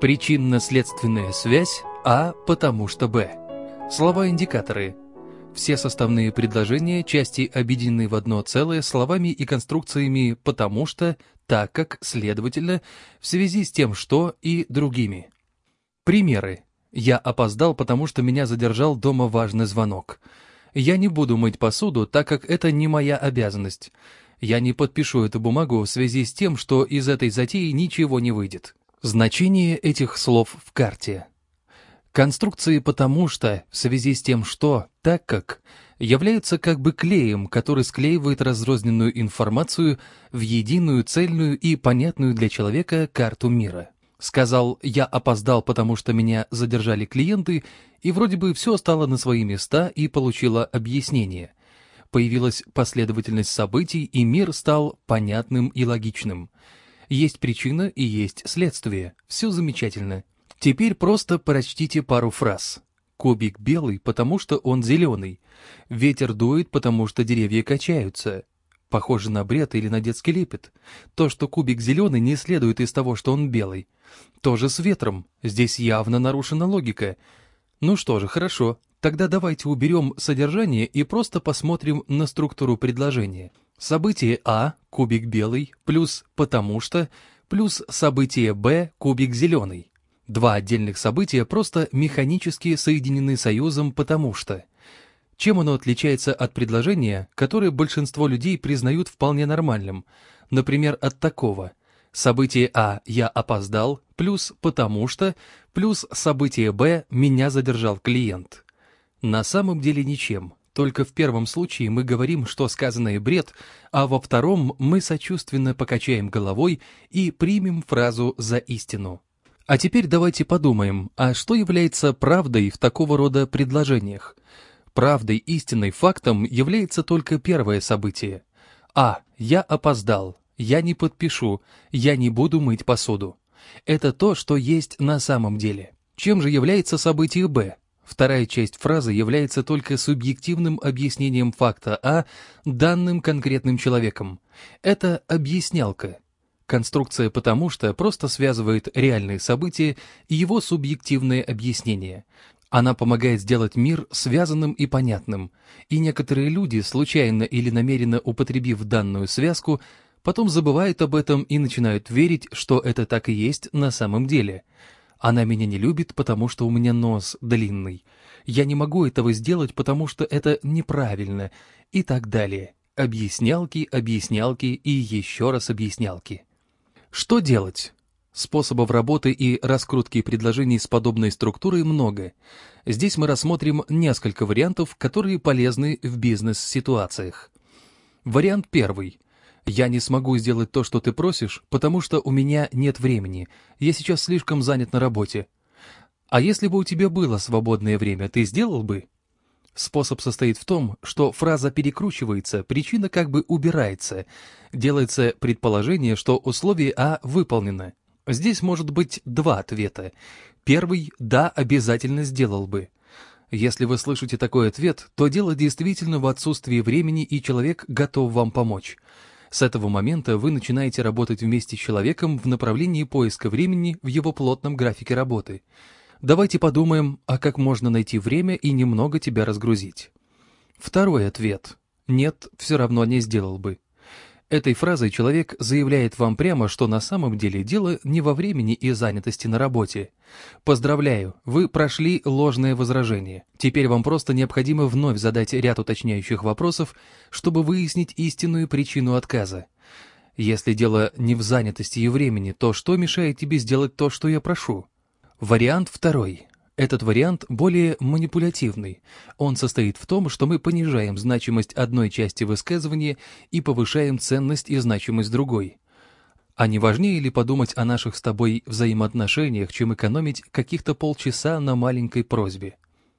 Причинно-следственная связь А потому что Б. Слова-индикаторы. Все составные предложения, части объединены в одно целое словами и конструкциями «потому что», «так как», «следовательно», «в связи с тем что» и другими. Примеры. Я опоздал, потому что меня задержал дома важный звонок. Я не буду мыть посуду, так как это не моя обязанность. Я не подпишу эту бумагу в связи с тем, что из этой затеи ничего не выйдет. Значение этих слов в карте. Конструкции «потому что», в связи с тем что, так как, являются как бы клеем, который склеивает разрозненную информацию в единую, цельную и понятную для человека карту мира. Сказал «я опоздал, потому что меня задержали клиенты», и вроде бы все стало на свои места и получило объяснение. Появилась последовательность событий, и мир стал понятным и логичным. Есть причина и есть следствие. Все замечательно. Теперь просто прочтите пару фраз. Кубик белый, потому что он зеленый. Ветер дует, потому что деревья качаются. Похоже на бред или на детский лепет. То, что кубик зеленый, не следует из того, что он белый. То же с ветром. Здесь явно нарушена логика. Ну что же, хорошо. Тогда давайте уберем содержание и просто посмотрим на структуру предложения. Событие А, кубик белый, плюс потому что, плюс событие Б, кубик зеленый. Два отдельных события просто механически соединены союзом потому что. Чем оно отличается от предложения, которое большинство людей признают вполне нормальным, например, от такого «Событие А «я опоздал» плюс «потому что» плюс событие Б «меня задержал клиент». На самом деле ничем. Только в первом случае мы говорим, что сказанное бред, а во втором мы сочувственно покачаем головой и примем фразу за истину. А теперь давайте подумаем, а что является правдой в такого рода предложениях? Правдой, истинной, фактом является только первое событие. А. Я опоздал. Я не подпишу. Я не буду мыть посуду. Это то, что есть на самом деле. Чем же является событие Б? Вторая часть фразы является только субъективным объяснением факта А данным конкретным человеком. Это объяснялка. Конструкция «потому что» просто связывает реальные события и его субъективное объяснение. Она помогает сделать мир связанным и понятным, и некоторые люди, случайно или намеренно употребив данную связку, потом забывают об этом и начинают верить, что это так и есть на самом деле – она меня не любит, потому что у меня нос длинный. Я не могу этого сделать, потому что это неправильно. И так далее. Объяснялки, объяснялки и еще раз объяснялки. Что делать? Способов работы и раскрутки предложений с подобной структурой много. Здесь мы рассмотрим несколько вариантов, которые полезны в бизнес-ситуациях. Вариант первый – я не смогу сделать то, что ты просишь, потому что у меня нет времени. Я сейчас слишком занят на работе. А если бы у тебя было свободное время, ты сделал бы? Способ состоит в том, что фраза перекручивается, причина как бы убирается. Делается предположение, что условие А выполнено. Здесь может быть два ответа. Первый «да, обязательно сделал бы». Если вы слышите такой ответ, то дело действительно в отсутствии времени и человек готов вам помочь. С этого момента вы начинаете работать вместе с человеком в направлении поиска времени в его плотном графике работы. Давайте подумаем, а как можно найти время и немного тебя разгрузить. Второй ответ. Нет, все равно не сделал бы. Этой фразой человек заявляет вам прямо, что на самом деле дело не во времени и занятости на работе. Поздравляю, вы прошли ложное возражение. Теперь вам просто необходимо вновь задать ряд уточняющих вопросов, чтобы выяснить истинную причину отказа. Если дело не в занятости и времени, то что мешает тебе сделать то, что я прошу? Вариант второй. Этот вариант более манипулятивный. Он состоит в том, что мы понижаем значимость одной части высказывания и повышаем ценность и значимость другой. А не важнее ли подумать о наших с тобой взаимоотношениях, чем экономить каких-то полчаса на маленькой просьбе?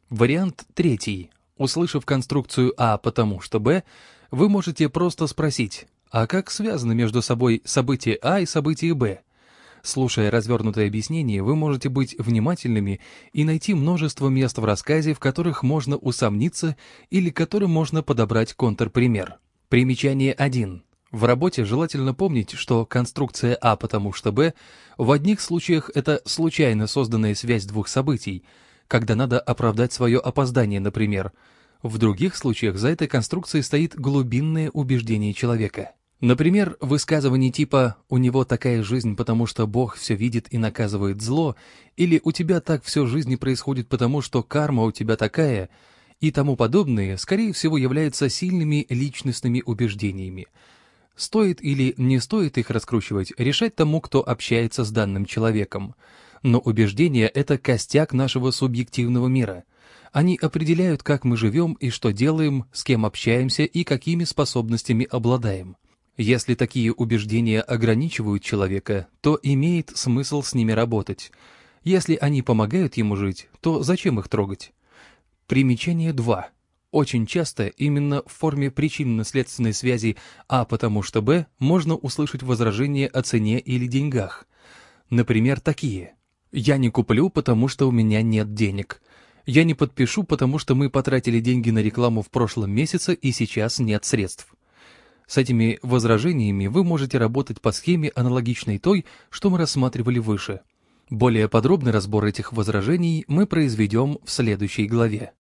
Вариант третий. Услышав конструкцию А потому что Б, вы можете просто спросить, а как связаны между собой события А и события Б? Слушая развернутое объяснение, вы можете быть внимательными и найти множество мест в рассказе, в которых можно усомниться или которым можно подобрать контрпример. Примечание 1. В работе желательно помнить, что конструкция А потому что Б в одних случаях это случайно созданная связь двух событий, когда надо оправдать свое опоздание, например. В других случаях за этой конструкцией стоит глубинное убеждение человека. Например, высказывание типа «у него такая жизнь, потому что Бог все видит и наказывает зло» или «у тебя так все жизни происходит, потому что карма у тебя такая» и тому подобные, скорее всего, являются сильными личностными убеждениями. Стоит или не стоит их раскручивать, решать тому, кто общается с данным человеком. Но убеждения — это костяк нашего субъективного мира. Они определяют, как мы живем и что делаем, с кем общаемся и какими способностями обладаем. Если такие убеждения ограничивают человека, то имеет смысл с ними работать. Если они помогают ему жить, то зачем их трогать? Примечание 2. Очень часто именно в форме причинно-следственной связи А потому что Б можно услышать возражение о цене или деньгах. Например, такие. «Я не куплю, потому что у меня нет денег». «Я не подпишу, потому что мы потратили деньги на рекламу в прошлом месяце и сейчас нет средств». С этими возражениями вы можете работать по схеме, аналогичной той, что мы рассматривали выше. Более подробный разбор этих возражений мы произведем в следующей главе.